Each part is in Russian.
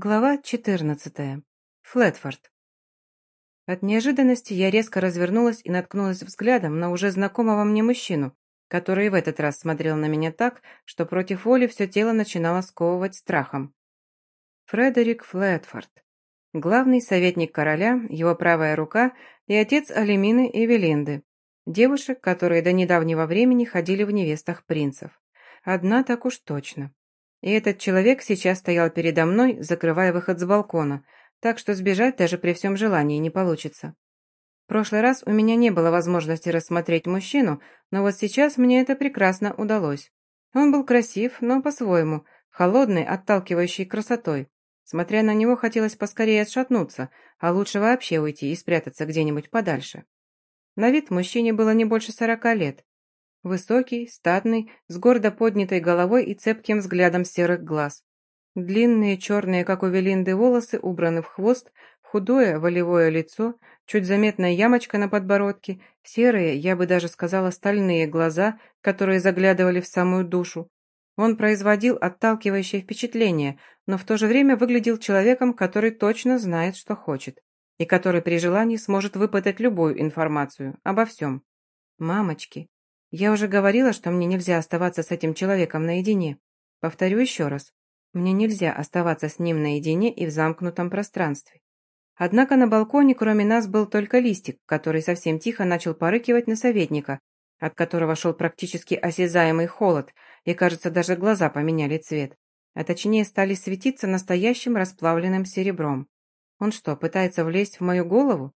Глава 14. Флетфорд. От неожиданности я резко развернулась и наткнулась взглядом на уже знакомого мне мужчину, который в этот раз смотрел на меня так, что против воли все тело начинало сковывать страхом. Фредерик Флетфорд. Главный советник короля, его правая рука и отец Алимины и Велинды. Девушек, которые до недавнего времени ходили в невестах принцев. Одна так уж точно. И этот человек сейчас стоял передо мной, закрывая выход с балкона, так что сбежать даже при всем желании не получится. В прошлый раз у меня не было возможности рассмотреть мужчину, но вот сейчас мне это прекрасно удалось. Он был красив, но по-своему, холодный, отталкивающий красотой. Смотря на него, хотелось поскорее отшатнуться, а лучше вообще уйти и спрятаться где-нибудь подальше. На вид мужчине было не больше сорока лет, Высокий, статный, с гордо поднятой головой и цепким взглядом серых глаз. Длинные, черные, как у Велинды, волосы убраны в хвост, худое, волевое лицо, чуть заметная ямочка на подбородке, серые, я бы даже сказала, стальные глаза, которые заглядывали в самую душу. Он производил отталкивающее впечатление, но в то же время выглядел человеком, который точно знает, что хочет, и который при желании сможет выпытать любую информацию обо всем. Мамочки, я уже говорила, что мне нельзя оставаться с этим человеком наедине. Повторю еще раз. Мне нельзя оставаться с ним наедине и в замкнутом пространстве. Однако на балконе кроме нас был только листик, который совсем тихо начал порыкивать на советника, от которого шел практически осязаемый холод, и, кажется, даже глаза поменяли цвет, а точнее стали светиться настоящим расплавленным серебром. Он что, пытается влезть в мою голову?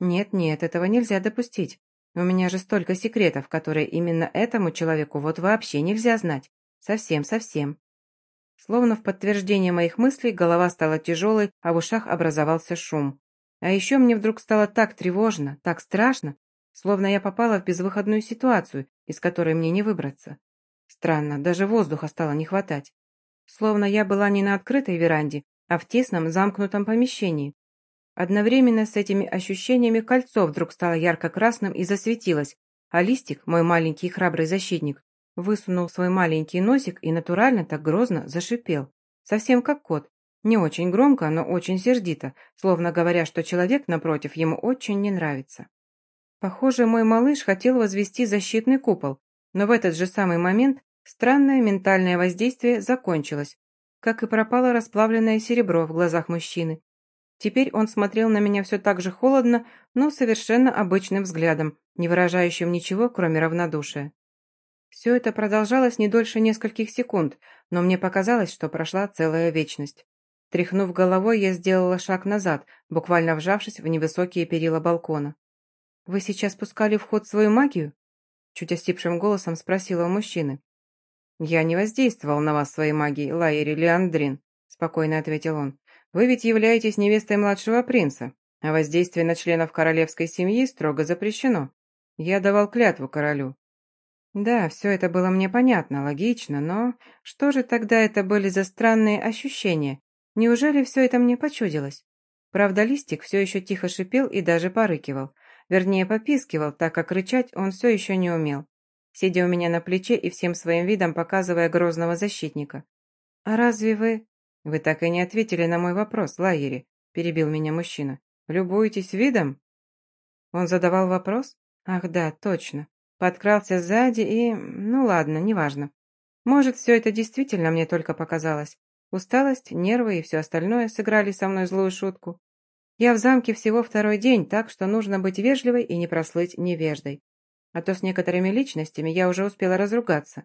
Нет-нет, этого нельзя допустить. У меня же столько секретов, которые именно этому человеку вот вообще нельзя знать. Совсем-совсем. Словно в подтверждение моих мыслей голова стала тяжелой, а в ушах образовался шум. А еще мне вдруг стало так тревожно, так страшно, словно я попала в безвыходную ситуацию, из которой мне не выбраться. Странно, даже воздуха стало не хватать. Словно я была не на открытой веранде, а в тесном замкнутом помещении, Одновременно с этими ощущениями кольцо вдруг стало ярко-красным и засветилось, а листик, мой маленький храбрый защитник, высунул свой маленький носик и натурально так грозно зашипел. Совсем как кот. Не очень громко, но очень сердито, словно говоря, что человек напротив ему очень не нравится. Похоже, мой малыш хотел возвести защитный купол, но в этот же самый момент странное ментальное воздействие закончилось, как и пропало расплавленное серебро в глазах мужчины, Теперь он смотрел на меня все так же холодно, но совершенно обычным взглядом, не выражающим ничего, кроме равнодушия. Все это продолжалось не дольше нескольких секунд, но мне показалось, что прошла целая вечность. Тряхнув головой, я сделала шаг назад, буквально вжавшись в невысокие перила балкона. «Вы сейчас пускали в ход свою магию?» Чуть остипшим голосом спросила у мужчины. «Я не воздействовал на вас своей магией, Лайери Леандрин», спокойно ответил он. Вы ведь являетесь невестой младшего принца, а воздействие на членов королевской семьи строго запрещено. Я давал клятву королю». Да, все это было мне понятно, логично, но что же тогда это были за странные ощущения? Неужели все это мне почудилось? Правда, листик все еще тихо шипел и даже порыкивал. Вернее, попискивал, так как рычать он все еще не умел. Сидя у меня на плече и всем своим видом показывая грозного защитника. «А разве вы...» «Вы так и не ответили на мой вопрос, Лайери», – перебил меня мужчина. «Любуетесь видом?» Он задавал вопрос? Ах да, точно. Подкрался сзади и... Ну ладно, неважно. Может, все это действительно мне только показалось. Усталость, нервы и все остальное сыграли со мной злую шутку. Я в замке всего второй день, так что нужно быть вежливой и не прослыть невеждой. А то с некоторыми личностями я уже успела разругаться.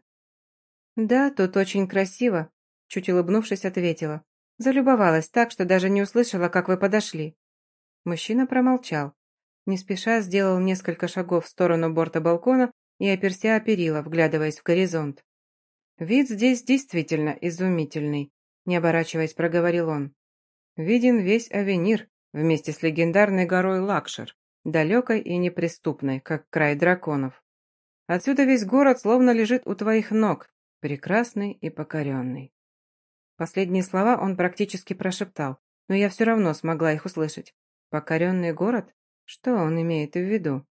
Да, тут очень красиво, Чуть улыбнувшись, ответила. Залюбовалась так, что даже не услышала, как вы подошли. Мужчина промолчал. Не спеша сделал несколько шагов в сторону борта балкона и оперся о перила, вглядываясь в горизонт. «Вид здесь действительно изумительный», — не оборачиваясь, проговорил он. «Виден весь Авенир вместе с легендарной горой Лакшер, далекой и неприступной, как край драконов. Отсюда весь город словно лежит у твоих ног, прекрасный и покоренный. Последние слова он практически прошептал, но я все равно смогла их услышать. «Покоренный город? Что он имеет в виду?»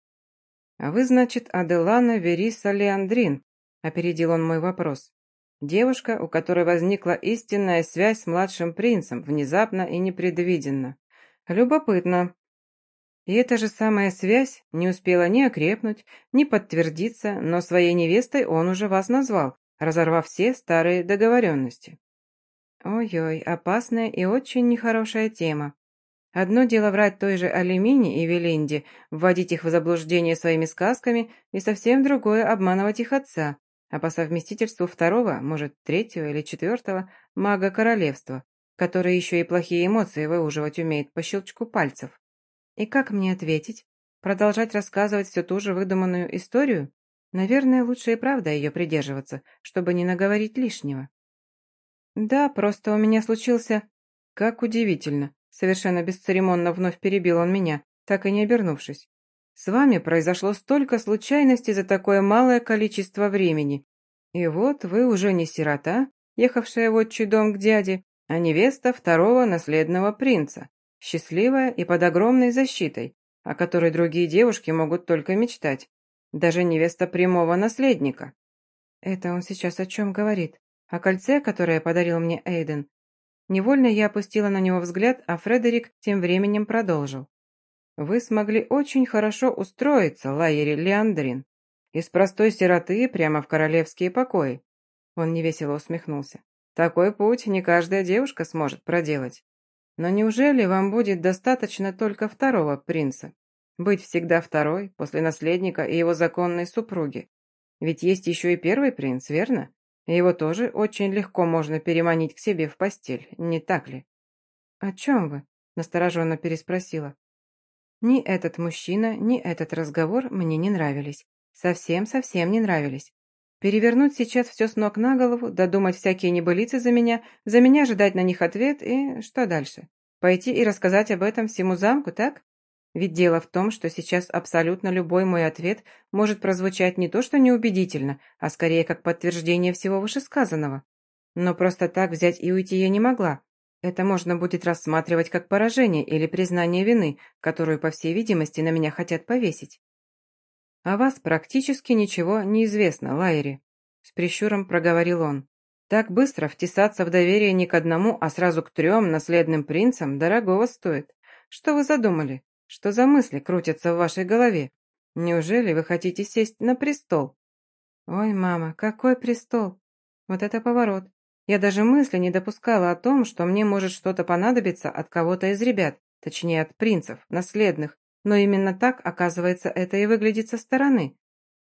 «А вы, значит, Аделана Вериса Леандрин?» – опередил он мой вопрос. Девушка, у которой возникла истинная связь с младшим принцем, внезапно и непредвиденно. Любопытно. И эта же самая связь не успела ни окрепнуть, ни подтвердиться, но своей невестой он уже вас назвал, разорвав все старые договоренности. Ой-ой, опасная и очень нехорошая тема. Одно дело врать той же Алюмини и Велинде, вводить их в заблуждение своими сказками, и совсем другое обманывать их отца, а по совместительству второго, может, третьего или четвертого, мага королевства, который еще и плохие эмоции выуживать умеет по щелчку пальцев. И как мне ответить? Продолжать рассказывать всю ту же выдуманную историю? Наверное, лучше и правда ее придерживаться, чтобы не наговорить лишнего. Да, просто у меня случился... Как удивительно. Совершенно бесцеремонно вновь перебил он меня, так и не обернувшись. «С вами произошло столько случайностей за такое малое количество времени. И вот вы уже не сирота, ехавшая в отчий дом к дяде, а невеста второго наследного принца, счастливая и под огромной защитой, о которой другие девушки могут только мечтать. Даже невеста прямого наследника». «Это он сейчас о чем говорит? О кольце, которое подарил мне Эйден? Невольно я опустила на него взгляд, а Фредерик тем временем продолжил. «Вы смогли очень хорошо устроиться, Лайери Леандрин. Из простой сироты прямо в королевские покои». Он невесело усмехнулся. «Такой путь не каждая девушка сможет проделать. Но неужели вам будет достаточно только второго принца? Быть всегда второй, после наследника и его законной супруги? Ведь есть еще и первый принц, верно? Его тоже очень легко можно переманить к себе в постель, не так ли?» «О чем вы?» – настороженно переспросила. Ни этот мужчина, ни этот разговор мне не нравились. Совсем-совсем не нравились. Перевернуть сейчас все с ног на голову, додумать всякие небылицы за меня, за меня ожидать на них ответ и что дальше? Пойти и рассказать об этом всему замку, так? Ведь дело в том, что сейчас абсолютно любой мой ответ может прозвучать не то что неубедительно, а скорее как подтверждение всего вышесказанного. Но просто так взять и уйти я не могла. Это можно будет рассматривать как поражение или признание вины, которую, по всей видимости, на меня хотят повесить. «О вас практически ничего не известно, Лайри», — с прищуром проговорил он. «Так быстро втесаться в доверие не к одному, а сразу к трем наследным принцам дорогого стоит. Что вы задумали? Что за мысли крутятся в вашей голове? Неужели вы хотите сесть на престол? Ой, мама, какой престол? Вот это поворот. Я даже мысли не допускала о том, что мне может что-то понадобиться от кого-то из ребят, точнее от принцев, наследных, но именно так, оказывается, это и выглядит со стороны.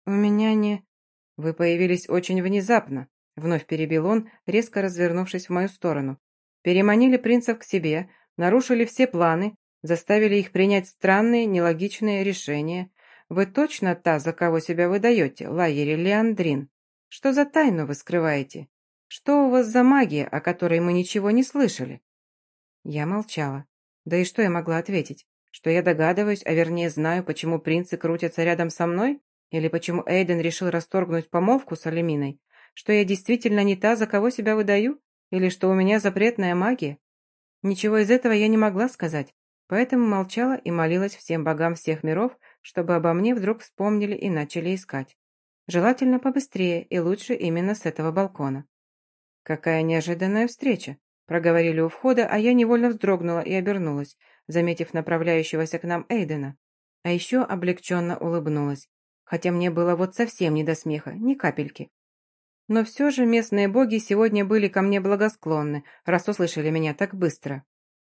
У меня не... Вы появились очень внезапно, вновь перебил он, резко развернувшись в мою сторону. Переманили принцев к себе, нарушили все планы, заставили их принять странные, нелогичные решения. Вы точно та, за кого себя выдаете, Лайери Леандрин? Что за тайну вы скрываете? Что у вас за магия, о которой мы ничего не слышали?» Я молчала. Да и что я могла ответить? Что я догадываюсь, а вернее знаю, почему принцы крутятся рядом со мной? Или почему Эйден решил расторгнуть помолвку с Алеминой? Что я действительно не та, за кого себя выдаю? Или что у меня запретная магия? Ничего из этого я не могла сказать, Поэтому молчала и молилась всем богам всех миров, чтобы обо мне вдруг вспомнили и начали искать. Желательно побыстрее и лучше именно с этого балкона. «Какая неожиданная встреча!» Проговорили у входа, а я невольно вздрогнула и обернулась, заметив направляющегося к нам Эйдена. А еще облегченно улыбнулась, хотя мне было вот совсем не до смеха, ни капельки. Но все же местные боги сегодня были ко мне благосклонны, раз услышали меня так быстро.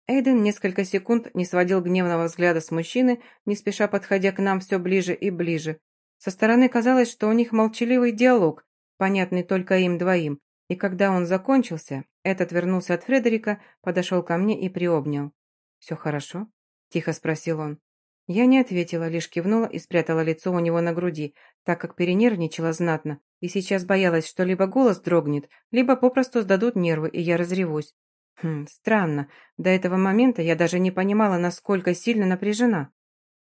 Эйден несколько секунд не сводил гневного взгляда с мужчины, не спеша подходя к нам все ближе и ближе. Со стороны казалось, что у них молчаливый диалог, понятный только им двоим, и когда он закончился, этот вернулся от Фредерика, подошел ко мне и приобнял. «Все хорошо?» – тихо спросил он. Я не ответила, лишь кивнула и спрятала лицо у него на груди, так как перенервничала знатно, и сейчас боялась, что либо голос дрогнет, либо попросту сдадут нервы, и я разревусь. Хм, странно. До этого момента я даже не понимала, насколько сильно напряжена.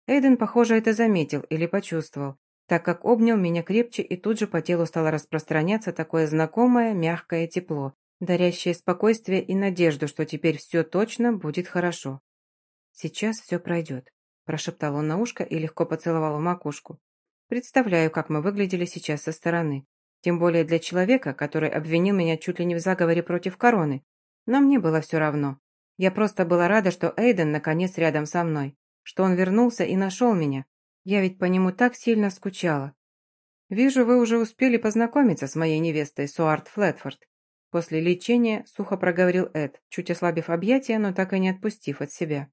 Эйден, похоже, это заметил или почувствовал, так как обнял меня крепче, и тут же по телу стало распространяться такое знакомое, мягкое тепло, дарящее спокойствие и надежду, что теперь все точно будет хорошо. «Сейчас все пройдет», – прошептал он на ушко и легко поцеловал в макушку. «Представляю, как мы выглядели сейчас со стороны. Тем более для человека, который обвинил меня чуть ли не в заговоре против короны. Но мне было все равно. Я просто была рада, что Эйден наконец рядом со мной. Что он вернулся и нашел меня. Я ведь по нему так сильно скучала. «Вижу, вы уже успели познакомиться с моей невестой, Суарт Флетфорд». После лечения сухо проговорил Эд, чуть ослабив объятия, но так и не отпустив от себя.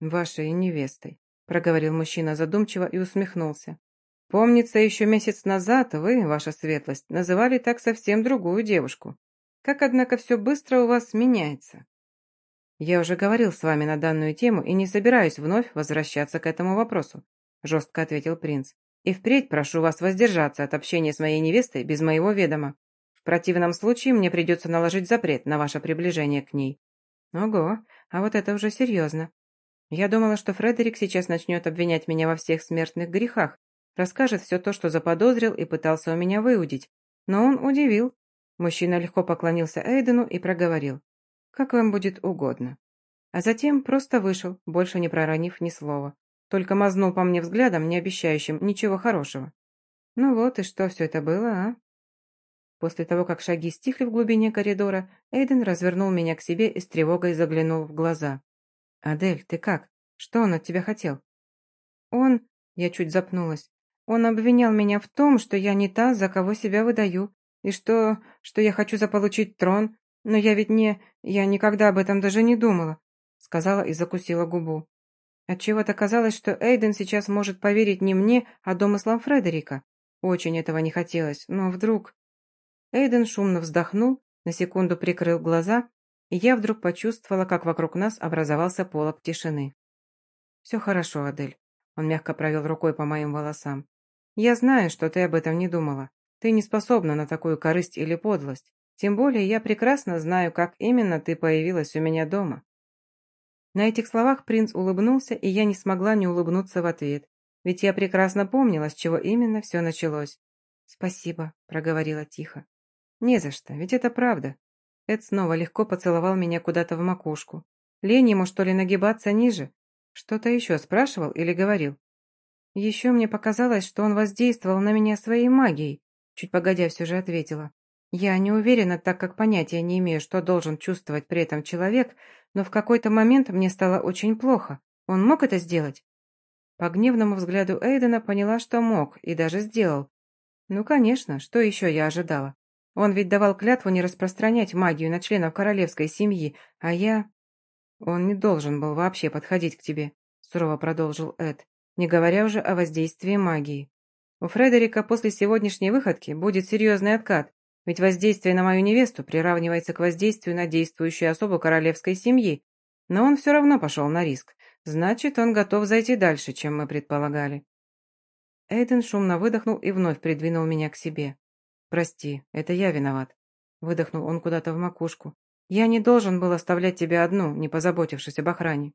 «Вашей невестой», — проговорил мужчина задумчиво и усмехнулся. «Помнится, еще месяц назад вы, ваша светлость, называли так совсем другую девушку. Как, однако, все быстро у вас меняется». «Я уже говорил с вами на данную тему и не собираюсь вновь возвращаться к этому вопросу», — жестко ответил принц. «И впредь прошу вас воздержаться от общения с моей невестой без моего ведома. В противном случае мне придется наложить запрет на ваше приближение к ней». «Ого, а вот это уже серьезно. Я думала, что Фредерик сейчас начнет обвинять меня во всех смертных грехах, расскажет все то, что заподозрил и пытался у меня выудить. Но он удивил. Мужчина легко поклонился Эйдену и проговорил. «Как вам будет угодно». А затем просто вышел, больше не проронив ни слова. Только мазнул по мне взглядом, не обещающим ничего хорошего. Ну вот, и что все это было, а? После того, как шаги стихли в глубине коридора, Эйден развернул меня к себе и с тревогой заглянул в глаза. «Адель, ты как? Что он от тебя хотел?» «Он...» Я чуть запнулась. «Он обвинял меня в том, что я не та, за кого себя выдаю, и что... что я хочу заполучить трон, но я ведь не... я никогда об этом даже не думала», сказала и закусила губу. Отчего-то казалось, что Эйден сейчас может поверить не мне, а домыслам Фредерика. Очень этого не хотелось, но вдруг... Эйден шумно вздохнул, на секунду прикрыл глаза и я вдруг почувствовала, как вокруг нас образовался полог тишины. «Все хорошо, Адель», — он мягко провел рукой по моим волосам. «Я знаю, что ты об этом не думала. Ты не способна на такую корысть или подлость. Тем более я прекрасно знаю, как именно ты появилась у меня дома». На этих словах принц улыбнулся, и я не смогла не улыбнуться в ответ, ведь я прекрасно помнила, с чего именно все началось. «Спасибо», — проговорила тихо. «Не за что, ведь это правда. Эд снова легко поцеловал меня куда-то в макушку. Лень ему, что ли, нагибаться ниже? Что-то еще спрашивал или говорил? Еще мне показалось, что он воздействовал на меня своей магией. Чуть погодя все же ответила. Я не уверена, так как понятия не имею, что должен чувствовать при этом человек, но в какой-то момент мне стало очень плохо. Он мог это сделать? По гневному взгляду Эйдена поняла, что мог, и даже сделал. Ну, конечно, что еще я ожидала? Он ведь давал клятву не распространять магию на членов королевской семьи, а я... Он не должен был вообще подходить к тебе, сурово продолжил Эд, не говоря уже о воздействии магии. У Фредерика после сегодняшней выходки будет серьезный откат, ведь воздействие на мою невесту приравнивается к воздействию на действующую особу королевской семьи, но он все равно пошел на риск. Значит, он готов зайти дальше, чем мы предполагали. Эйден шумно выдохнул и вновь придвинул меня к себе. «Прости, это я виноват», — выдохнул он куда-то в макушку. «Я не должен был оставлять тебя одну, не позаботившись об охране».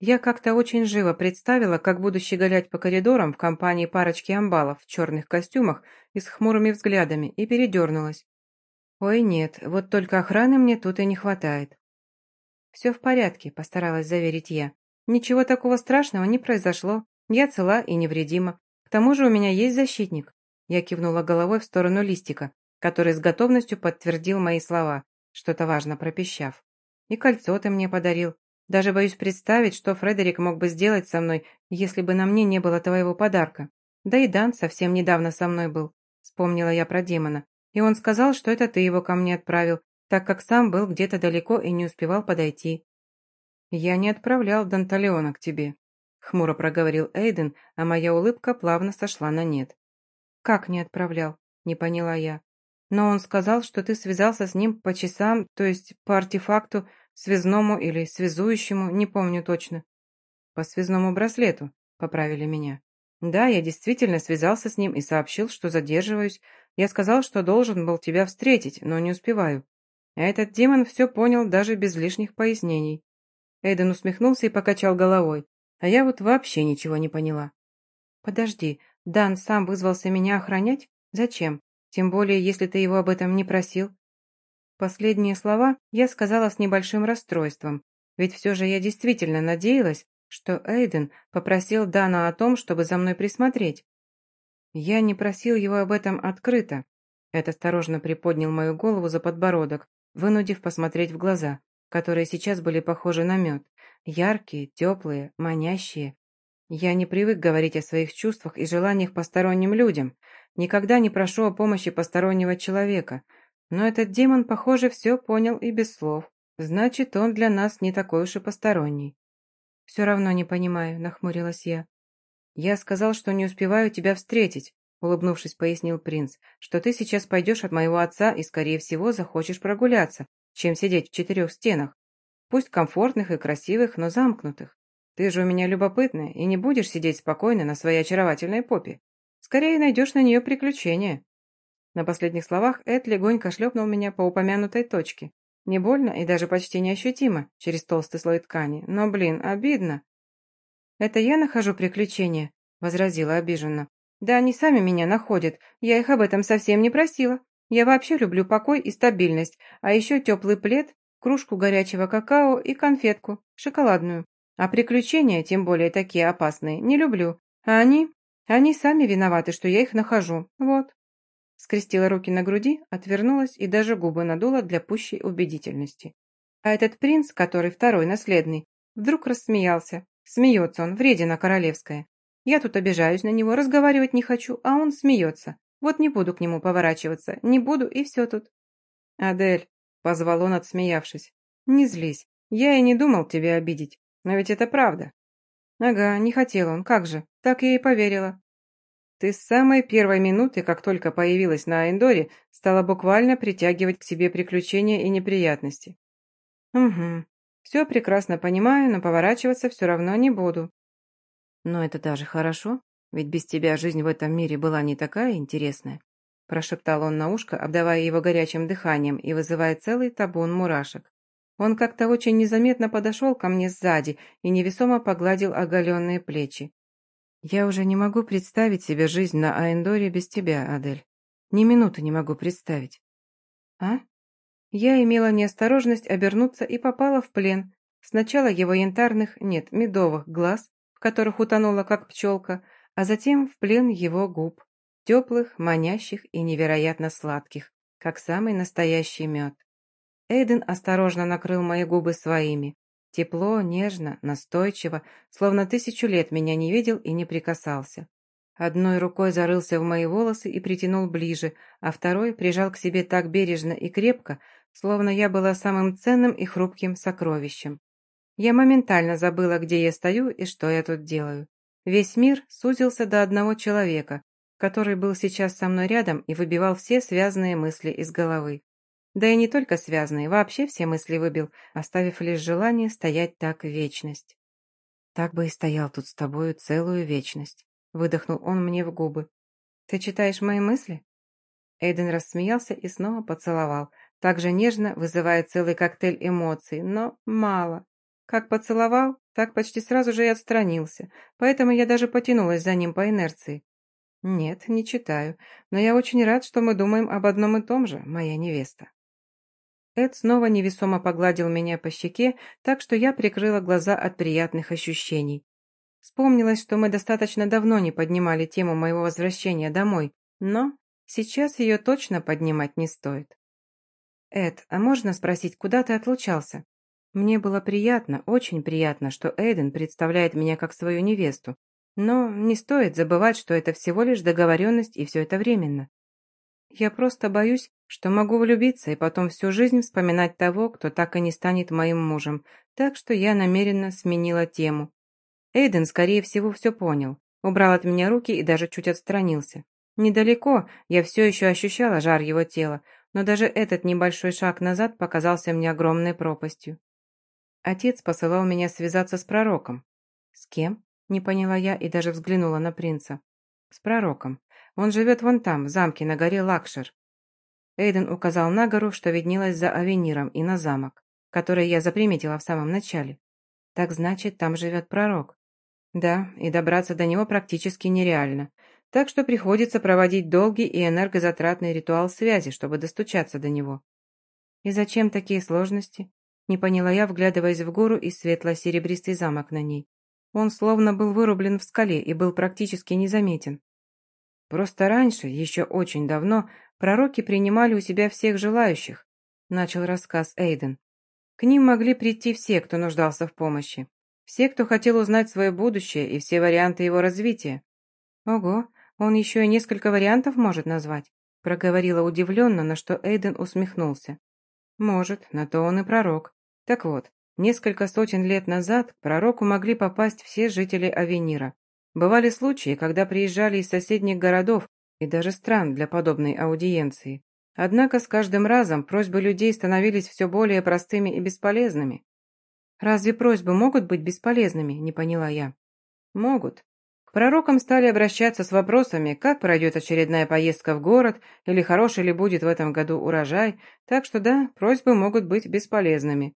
Я как-то очень живо представила, как буду щеголять по коридорам в компании парочки амбалов в черных костюмах и с хмурыми взглядами, и передернулась. «Ой, нет, вот только охраны мне тут и не хватает». «Все в порядке», — постаралась заверить я. «Ничего такого страшного не произошло. Я цела и невредима. К тому же у меня есть защитник». Я кивнула головой в сторону листика, который с готовностью подтвердил мои слова, что-то важно пропищав. «И кольцо ты мне подарил. Даже боюсь представить, что Фредерик мог бы сделать со мной, если бы на мне не было твоего подарка. Да и Дан совсем недавно со мной был», — вспомнила я про демона. «И он сказал, что это ты его ко мне отправил, так как сам был где-то далеко и не успевал подойти». «Я не отправлял Данталеона к тебе», — хмуро проговорил Эйден, а моя улыбка плавно сошла на нет. «Как не отправлял?» – не поняла я. «Но он сказал, что ты связался с ним по часам, то есть по артефакту, связному или связующему, не помню точно». «По связному браслету», – поправили меня. «Да, я действительно связался с ним и сообщил, что задерживаюсь. Я сказал, что должен был тебя встретить, но не успеваю. А этот демон все понял даже без лишних пояснений». Эйден усмехнулся и покачал головой. А я вот вообще ничего не поняла. «Подожди, Дан сам вызвался меня охранять? Зачем? Тем более, если ты его об этом не просил. Последние слова я сказала с небольшим расстройством, ведь все же я действительно надеялась, что Эйден попросил Дана о том, чтобы за мной присмотреть. Я не просил его об этом открыто. Эд осторожно приподнял мою голову за подбородок, вынудив посмотреть в глаза, которые сейчас были похожи на мед. Яркие, теплые, манящие. Я не привык говорить о своих чувствах и желаниях посторонним людям. Никогда не прошу о помощи постороннего человека. Но этот демон, похоже, все понял и без слов. Значит, он для нас не такой уж и посторонний. «Все равно не понимаю», — нахмурилась я. «Я сказал, что не успеваю тебя встретить», — улыбнувшись, пояснил принц, «что ты сейчас пойдешь от моего отца и, скорее всего, захочешь прогуляться, чем сидеть в четырех стенах. Пусть комфортных и красивых, но замкнутых. Ты же у меня любопытная и не будешь сидеть спокойно на своей очаровательной попе. Скорее найдешь на нее приключения». На последних словах Эд легонько шлепнул меня по упомянутой точке. Не больно и даже почти неощутимо через толстый слой ткани, но, блин, обидно. «Это я нахожу приключения?» — возразила обиженно. «Да они сами меня находят, я их об этом совсем не просила. Я вообще люблю покой и стабильность, а еще теплый плед, кружку горячего какао и конфетку, шоколадную. А приключения, тем более такие опасные, не люблю. А они... Они сами виноваты, что я их нахожу. Вот». Скрестила руки на груди, отвернулась и даже губы надула для пущей убедительности. А этот принц, который второй наследный, вдруг рассмеялся. Смеется он, вредина королевская. Я тут обижаюсь на него, разговаривать не хочу, а он смеется. Вот не буду к нему поворачиваться, не буду, и все тут. «Адель», — позвал он, отсмеявшись, — «не злись. Я и не думал тебя обидеть, но ведь это правда». «Ага, не хотел он, как же, так я и поверила. Ты с самой первой минуты, как только появилась на Эндоре, стала буквально притягивать к себе приключения и неприятности. Угу. Все прекрасно понимаю, но поворачиваться все равно не буду. Но это даже хорошо, ведь без тебя жизнь в этом мире была не такая интересная. Прошептал он на ушко, обдавая его горячим дыханием и вызывая целый табун мурашек. Он как-то очень незаметно подошел ко мне сзади и невесомо погладил оголенные плечи. «Я уже не могу представить себе жизнь на Аэндоре без тебя, Адель. Ни минуты не могу представить». «А?» Я имела неосторожность обернуться и попала в плен. Сначала его янтарных, нет, медовых глаз, в которых утонула, как пчелка, а затем в плен его губ, теплых, манящих и невероятно сладких, как самый настоящий мед. Эйден осторожно накрыл мои губы своими, Тепло, нежно, настойчиво, словно тысячу лет меня не видел и не прикасался. Одной рукой зарылся в мои волосы и притянул ближе, а второй прижал к себе так бережно и крепко, словно я была самым ценным и хрупким сокровищем. Я моментально забыла, где я стою и что я тут делаю. Весь мир сузился до одного человека, который был сейчас со мной рядом и выбивал все связанные мысли из головы. Да и не только связанные, вообще все мысли выбил, оставив лишь желание стоять так вечность. «Так бы и стоял тут с тобою целую вечность», — выдохнул он мне в губы. «Ты читаешь мои мысли?» Эйден рассмеялся и снова поцеловал, так же нежно вызывая целый коктейль эмоций, но мало. Как поцеловал, так почти сразу же и отстранился, поэтому я даже потянулась за ним по инерции. «Нет, не читаю, но я очень рад, что мы думаем об одном и том же, моя невеста». Эд снова невесомо погладил меня по щеке, так что я прикрыла глаза от приятных ощущений. Вспомнилось, что мы достаточно давно не поднимали тему моего возвращения домой, но сейчас ее точно поднимать не стоит. «Эд, а можно спросить, куда ты отлучался?» Мне было приятно, очень приятно, что Эйден представляет меня как свою невесту, но не стоит забывать, что это всего лишь договоренность и все это временно. Я просто боюсь, что могу влюбиться и потом всю жизнь вспоминать того, кто так и не станет моим мужем, так что я намеренно сменила тему. Эйден, скорее всего, все понял, убрал от меня руки и даже чуть отстранился. Недалеко я все еще ощущала жар его тела, но даже этот небольшой шаг назад показался мне огромной пропастью. Отец посылал меня связаться с пророком. С кем? Не поняла я и даже взглянула на принца. С пророком. Он живет вон там, в замке на горе Лакшер. Эйден указал на гору, что виднелась за Авениром, и на замок, который я заприметила в самом начале. Так значит, там живет пророк. Да, и добраться до него практически нереально. Так что приходится проводить долгий и энергозатратный ритуал связи, чтобы достучаться до него. И зачем такие сложности? Не поняла я, вглядываясь в гору и светло-серебристый замок на ней. Он словно был вырублен в скале и был практически незаметен. Просто раньше, еще очень давно, пророки принимали у себя всех желающих, начал рассказ Эйден. К ним могли прийти все, кто нуждался в помощи. Все, кто хотел узнать свое будущее и все варианты его развития. Ого, он еще и несколько вариантов может назвать, проговорила удивленно, на что Эйден усмехнулся. Может, на то он и пророк. Так вот, несколько сотен лет назад к пророку могли попасть все жители Авенира. Бывали случаи, когда приезжали из соседних городов и даже стран для подобной аудиенции. Однако с каждым разом просьбы людей становились все более простыми и бесполезными. «Разве просьбы могут быть бесполезными?» – не поняла я. «Могут. К пророкам стали обращаться с вопросами, как пройдет очередная поездка в город, или хороший ли будет в этом году урожай, так что да, просьбы могут быть бесполезными.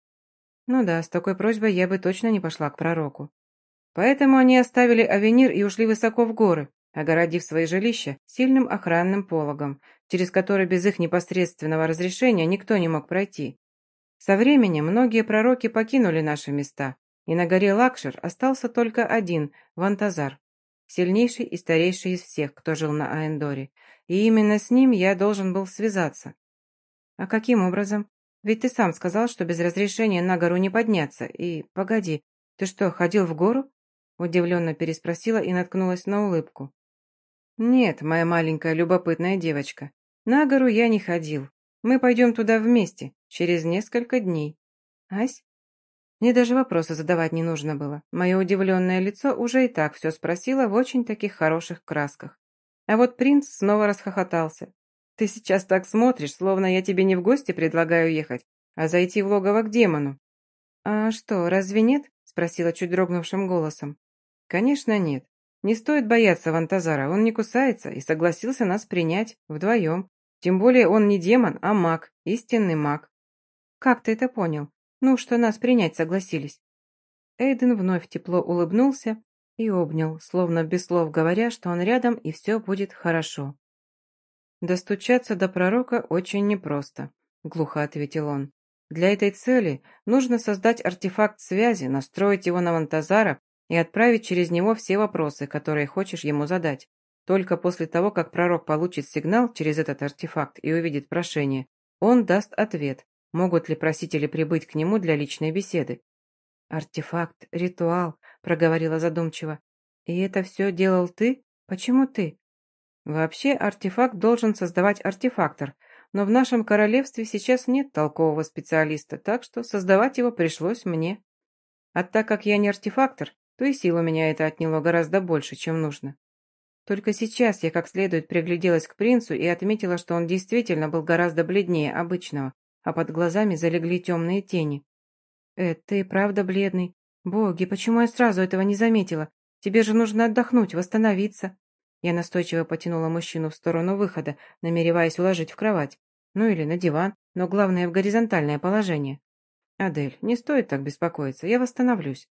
Ну да, с такой просьбой я бы точно не пошла к пророку. Поэтому они оставили Авенир и ушли высоко в горы, огородив свои жилища сильным охранным пологом, через который без их непосредственного разрешения никто не мог пройти. Со временем многие пророки покинули наши места, и на горе Лакшер остался только один – Вантазар, сильнейший и старейший из всех, кто жил на Аэндоре, и именно с ним я должен был связаться. А каким образом? Ведь ты сам сказал, что без разрешения на гору не подняться, и... Погоди, ты что, ходил в гору? Удивленно переспросила и наткнулась на улыбку. «Нет, моя маленькая любопытная девочка, на гору я не ходил. Мы пойдем туда вместе, через несколько дней. Ась?» Мне даже вопросы задавать не нужно было. Мое удивленное лицо уже и так все спросило в очень таких хороших красках. А вот принц снова расхохотался. «Ты сейчас так смотришь, словно я тебе не в гости предлагаю ехать, а зайти в логово к демону». «А что, разве нет?» – спросила чуть дрогнувшим голосом. «Конечно нет. Не стоит бояться Вантазара, он не кусается и согласился нас принять вдвоем. Тем более он не демон, а маг, истинный маг. Как ты это понял? Ну, что нас принять согласились. Эйден вновь тепло улыбнулся и обнял, словно без слов говоря, что он рядом и все будет хорошо. «Достучаться до пророка очень непросто», — глухо ответил он. «Для этой цели нужно создать артефакт связи, настроить его на Вантазара и отправить через него все вопросы, которые хочешь ему задать. Только после того, как пророк получит сигнал через этот артефакт и увидит прошение, он даст ответ, могут ли просители прибыть к нему для личной беседы. «Артефакт, ритуал», — проговорила задумчиво. «И это все делал ты? Почему ты?» «Вообще артефакт должен создавать артефактор, но в нашем королевстве сейчас нет толкового специалиста, так что создавать его пришлось мне. А так как я не артефактор, то и сил у меня это отняло гораздо больше, чем нужно. Только сейчас я как следует пригляделась к принцу и отметила, что он действительно был гораздо бледнее обычного, а под глазами залегли темные тени. «Эд, ты правда бледный? Боги, почему я сразу этого не заметила? Тебе же нужно отдохнуть, восстановиться». Я настойчиво потянула мужчину в сторону выхода, намереваясь уложить в кровать. Ну или на диван, но главное в горизонтальное положение. «Адель, не стоит так беспокоиться, я восстановлюсь».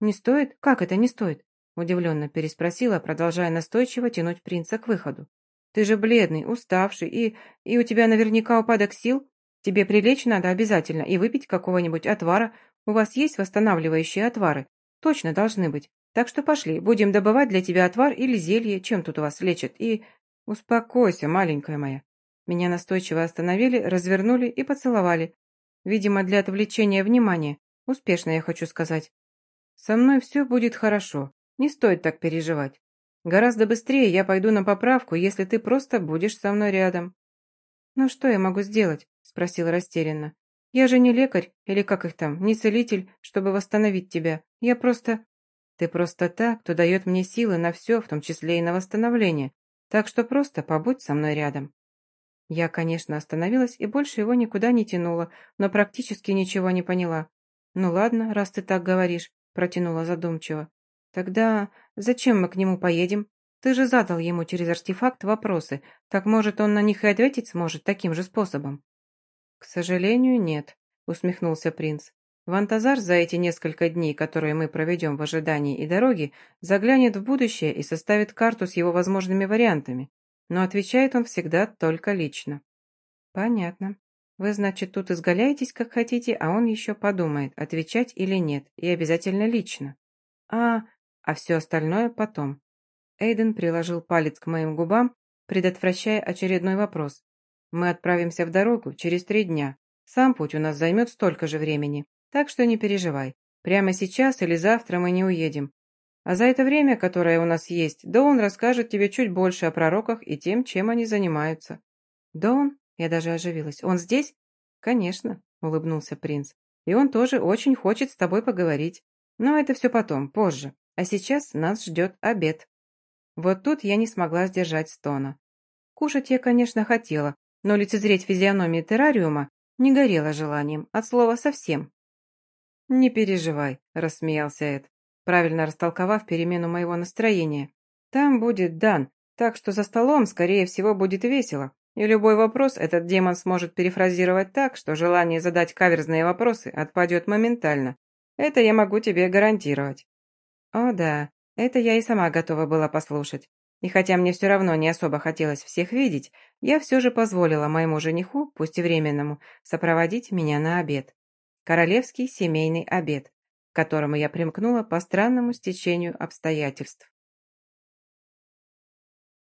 «Не стоит? Как это не стоит? Удивленно переспросила, продолжая настойчиво тянуть принца к выходу. «Ты же бледный, уставший, и... и у тебя наверняка упадок сил. Тебе прилечь надо обязательно и выпить какого-нибудь отвара. У вас есть восстанавливающие отвары? Точно должны быть. Так что пошли, будем добывать для тебя отвар или зелье, чем тут у вас лечат, и... Успокойся, маленькая моя». Меня настойчиво остановили, развернули и поцеловали. Видимо, для отвлечения внимания. Успешно, я хочу сказать. «Со мной все будет хорошо. Не стоит так переживать. Гораздо быстрее я пойду на поправку, если ты просто будешь со мной рядом». «Ну что я могу сделать?» – спросила растерянно. «Я же не лекарь, или как их там, не целитель, чтобы восстановить тебя. Я просто...» «Ты просто та, кто дает мне силы на все, в том числе и на восстановление. Так что просто побудь со мной рядом». Я, конечно, остановилась и больше его никуда не тянула, но практически ничего не поняла. «Ну ладно, раз ты так говоришь», – протянула задумчиво. Тогда зачем мы к нему поедем? Ты же задал ему через артефакт вопросы, так может он на них и ответить сможет таким же способом? К сожалению, нет, усмехнулся принц. Вантазар за эти несколько дней, которые мы проведем в ожидании и дороге, заглянет в будущее и составит карту с его возможными вариантами. Но отвечает он всегда только лично. Понятно. Вы, значит, тут изгаляетесь, как хотите, а он еще подумает, отвечать или нет, и обязательно лично. А, а все остальное потом. Эйден приложил палец к моим губам, предотвращая очередной вопрос. Мы отправимся в дорогу через три дня. Сам путь у нас займет столько же времени, так что не переживай. Прямо сейчас или завтра мы не уедем. А за это время, которое у нас есть, Доун расскажет тебе чуть больше о пророках и тем, чем они занимаются». «Доун?» Я даже оживилась. «Он здесь?» «Конечно», — улыбнулся принц. «И он тоже очень хочет с тобой поговорить. Но это все потом, позже. А сейчас нас ждет обед». Вот тут я не смогла сдержать стона. Кушать я, конечно, хотела, но лицезреть физиономии террариума не горело желанием, от слова совсем. «Не переживай», — рассмеялся Эд, правильно растолковав перемену моего настроения. «Там будет Дан, так что за столом, скорее всего, будет весело, и любой вопрос этот демон сможет перефразировать так, что желание задать каверзные вопросы отпадет моментально. Это я могу тебе гарантировать». «О да, это я и сама готова была послушать. И хотя мне все равно не особо хотелось всех видеть, я все же позволила моему жениху, пусть и временному, сопроводить меня на обед. Королевский семейный обед, к которому я примкнула по странному стечению обстоятельств.